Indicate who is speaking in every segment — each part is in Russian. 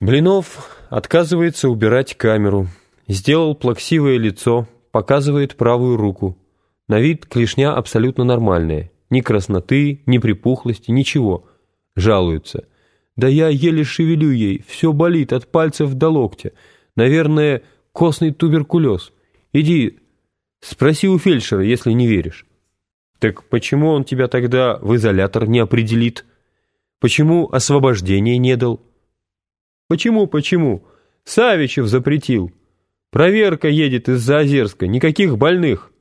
Speaker 1: Блинов отказывается убирать камеру. Сделал плаксивое лицо, показывает правую руку. На вид клешня абсолютно нормальная. Ни красноты, ни припухлости, ничего. Жалуется. Да я еле шевелю ей, все болит от пальцев до локтя. Наверное, костный туберкулез. Иди, спроси у фельдшера, если не веришь. Так почему он тебя тогда в изолятор не определит? Почему освобождение не дал? Почему, почему? Савичев запретил. Проверка едет из-за Озерска, никаких больных.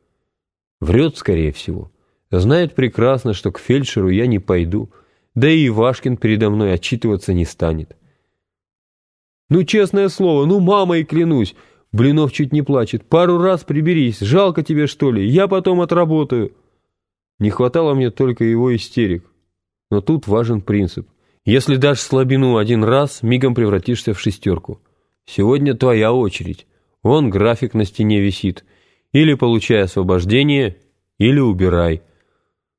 Speaker 1: Врет, скорее всего. Знает прекрасно, что к фельдшеру я не пойду, да и Ивашкин передо мной отчитываться не станет. Ну, честное слово, ну, мамой клянусь, Блинов чуть не плачет. Пару раз приберись, жалко тебе, что ли, я потом отработаю. Не хватало мне только его истерик. Но тут важен принцип. Если дашь слабину один раз, мигом превратишься в шестерку. Сегодня твоя очередь. Вон график на стене висит. Или получай освобождение, или убирай.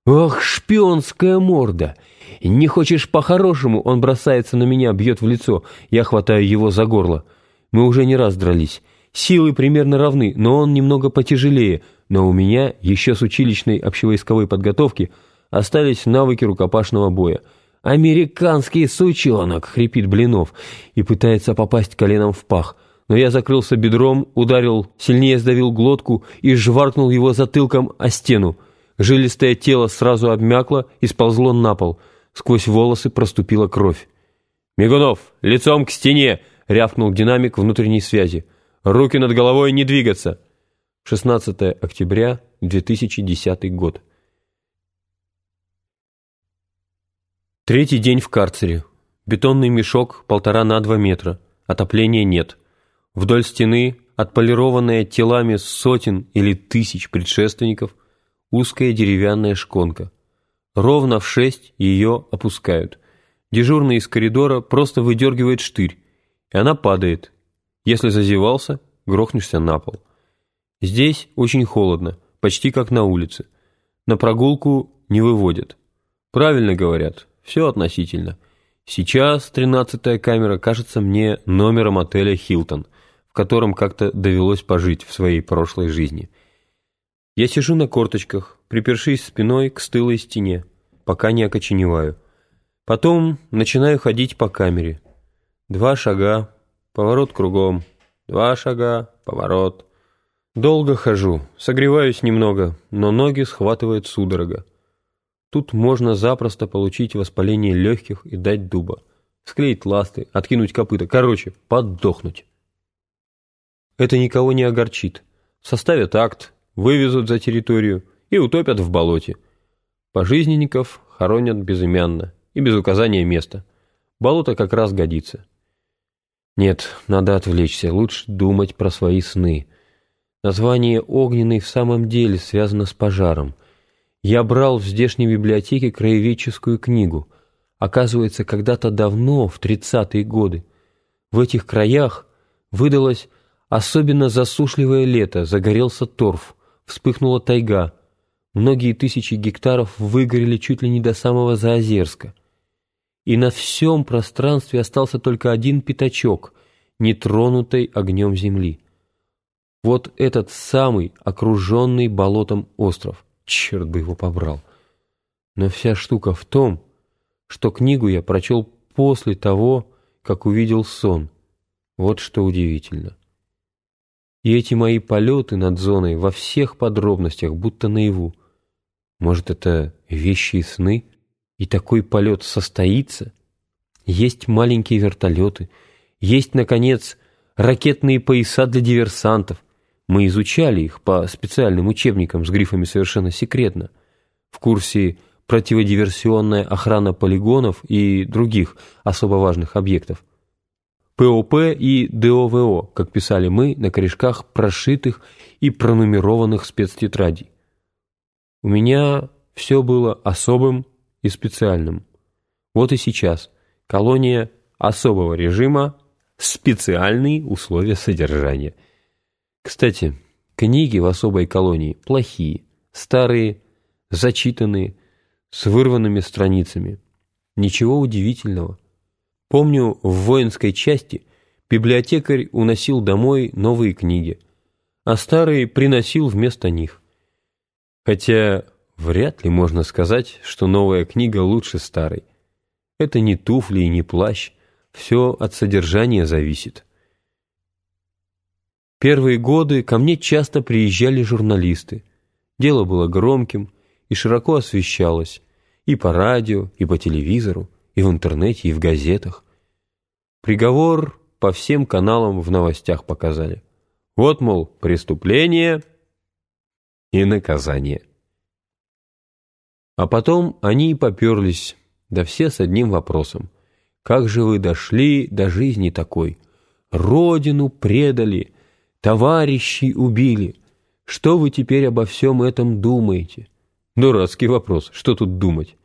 Speaker 1: Ох, шпионская морда! Не хочешь по-хорошему, он бросается на меня, бьет в лицо. Я хватаю его за горло. Мы уже не раз дрались. Силы примерно равны, но он немного потяжелее. Но у меня, еще с училищной общевойсковой подготовки, остались навыки рукопашного боя. «Американский сучонок!» — хрипит Блинов и пытается попасть коленом в пах. Но я закрылся бедром, ударил, сильнее сдавил глотку и жваркнул его затылком о стену. Жилистое тело сразу обмякло и сползло на пол. Сквозь волосы проступила кровь. «Мигунов, лицом к стене!» — рявкнул динамик внутренней связи. «Руки над головой не двигаться!» 16 октября 2010 год. Третий день в карцере. Бетонный мешок полтора на два метра. Отопления нет. Вдоль стены, отполированная телами сотен или тысяч предшественников, узкая деревянная шконка. Ровно в шесть ее опускают. Дежурный из коридора просто выдергивает штырь, и она падает. Если зазевался, грохнешься на пол. Здесь очень холодно, почти как на улице. На прогулку не выводят. Правильно говорят, все относительно. Сейчас тринадцатая камера кажется мне номером отеля «Хилтон», в котором как-то довелось пожить в своей прошлой жизни. Я сижу на корточках, припершись спиной к стылой стене, пока не окоченеваю. Потом начинаю ходить по камере. Два шага, поворот кругом, два шага, поворот. Долго хожу, согреваюсь немного, но ноги схватывает судорога. Тут можно запросто получить воспаление легких и дать дуба. Склеить ласты, откинуть копыта, короче, поддохнуть. Это никого не огорчит. Составят акт, вывезут за территорию и утопят в болоте. Пожизненников хоронят безымянно и без указания места. Болото как раз годится. Нет, надо отвлечься, лучше думать про свои сны. Название «Огненный» в самом деле связано с пожаром – я брал в здешней библиотеке краеведческую книгу. Оказывается, когда-то давно, в тридцатые годы, в этих краях выдалось особенно засушливое лето, загорелся торф, вспыхнула тайга. Многие тысячи гектаров выгорели чуть ли не до самого Заозерска. И на всем пространстве остался только один пятачок, нетронутый огнем земли. Вот этот самый окруженный болотом остров. Черт бы его побрал. Но вся штука в том, что книгу я прочел после того, как увидел сон. Вот что удивительно. И эти мои полеты над зоной во всех подробностях, будто наяву. Может, это вещи и сны? И такой полет состоится? Есть маленькие вертолеты, есть, наконец, ракетные пояса для диверсантов, мы изучали их по специальным учебникам с грифами совершенно секретно. В курсе «Противодиверсионная охрана полигонов» и других особо важных объектов. ПОП и ДОВО, как писали мы, на корешках прошитых и пронумерованных спецтетрадей. У меня все было особым и специальным. Вот и сейчас. Колония особого режима, специальные условия содержания – кстати, книги в особой колонии плохие, старые, зачитанные, с вырванными страницами. Ничего удивительного. Помню, в воинской части библиотекарь уносил домой новые книги, а старые приносил вместо них. Хотя вряд ли можно сказать, что новая книга лучше старой. Это не туфли и не плащ, все от содержания зависит. Первые годы ко мне часто приезжали журналисты. Дело было громким и широко освещалось и по радио, и по телевизору, и в интернете, и в газетах. Приговор по всем каналам в новостях показали. Вот, мол, преступление и наказание. А потом они и поперлись, да все с одним вопросом. Как же вы дошли до жизни такой? Родину предали, товарищей убили. Что вы теперь обо всем этом думаете? Дурацкий вопрос, что тут думать?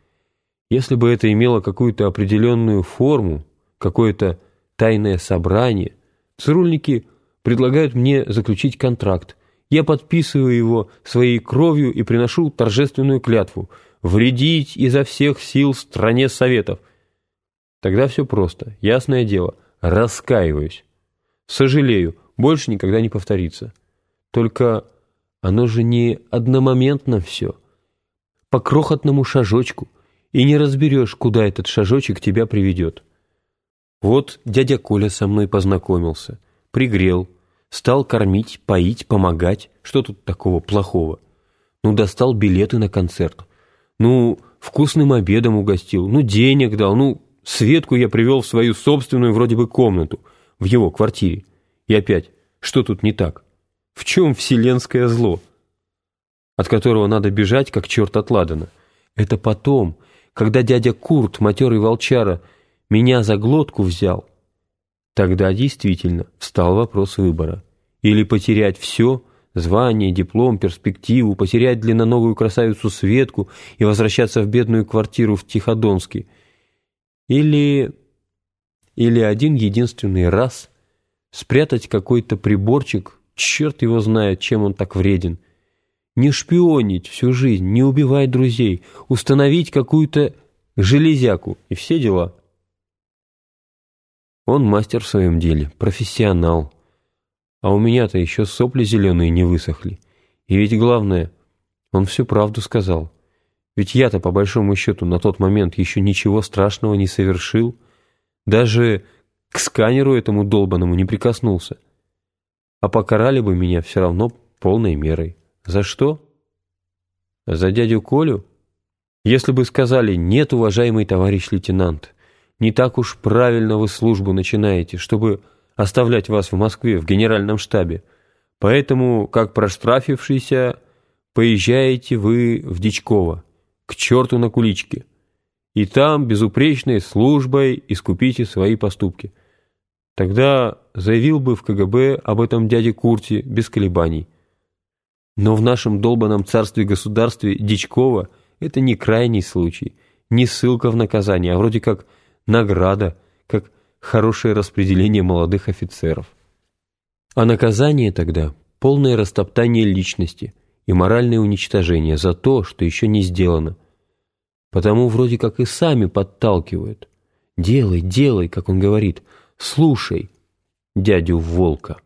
Speaker 1: Если бы это имело какую-то определенную форму, какое-то тайное собрание, цирульники предлагают мне заключить контракт. Я подписываю его своей кровью и приношу торжественную клятву вредить изо всех сил стране советов. Тогда все просто, ясное дело, раскаиваюсь. Сожалею, больше никогда не повторится. Только оно же не одномоментно все. По крохотному шажочку – и не разберешь, куда этот шажочек тебя приведет. Вот дядя Коля со мной познакомился, пригрел, стал кормить, поить, помогать. Что тут такого плохого? Ну, достал билеты на концерт. Ну, вкусным обедом угостил, ну, денег дал, ну, Светку я привел в свою собственную вроде бы комнату, в его квартире. И опять, что тут не так? В чем вселенское зло? От которого надо бежать, как черт от ладана. Это потом, когда дядя Курт, матерый волчара, меня за глотку взял, тогда действительно встал вопрос выбора. Или потерять все, звание, диплом, перспективу, потерять длинноногую красавицу Светку и возвращаться в бедную квартиру в Тиходонске. Или... или один единственный раз спрятать какой-то приборчик, черт его знает, чем он так вреден, не шпионить всю жизнь, не убивать друзей, установить какую-то железяку и все дела. Он мастер в своем деле, профессионал. А у меня-то еще сопли зеленые не высохли. И ведь главное, он всю правду сказал. Ведь я-то, по большому счету, на тот момент еще ничего страшного не совершил. Даже к сканеру этому долбанному не прикоснулся. А покарали бы меня все равно полной мерой. За что? За дядю Колю? Если бы сказали «нет, уважаемый товарищ лейтенант», не так уж правильно вы службу начинаете, чтобы оставлять вас в Москве в генеральном штабе. Поэтому, как проштрафившийся, поезжаете вы в Дичково, к черту на куличке, и там безупречной службой искупите свои поступки. Тогда заявил бы в КГБ об этом дяде Курте без колебаний – но в нашем долбанном царстве-государстве Дичкова это не крайний случай, не ссылка в наказание, а вроде как награда, как хорошее распределение молодых офицеров. А наказание тогда – полное растоптание личности и моральное уничтожение за то, что еще не сделано. Потому вроде как и сами подталкивают. «Делай, делай», как он говорит, «слушай» дядю Волка.